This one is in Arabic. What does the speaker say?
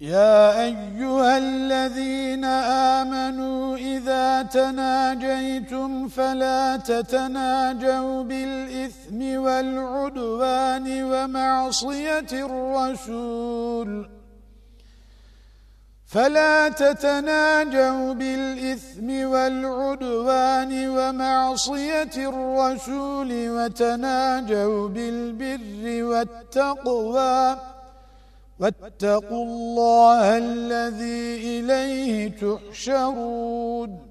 يا أيها الذين آمنوا إذا تناجيتم فلا تتناجوا بالإثم والعدوان ومعصية الرسول. فلا تتناجوا بالإثم والعدوان ومعصية الرسول وتناجوا بالبر والتقوى. واتقوا الله الذي إليه تحشرون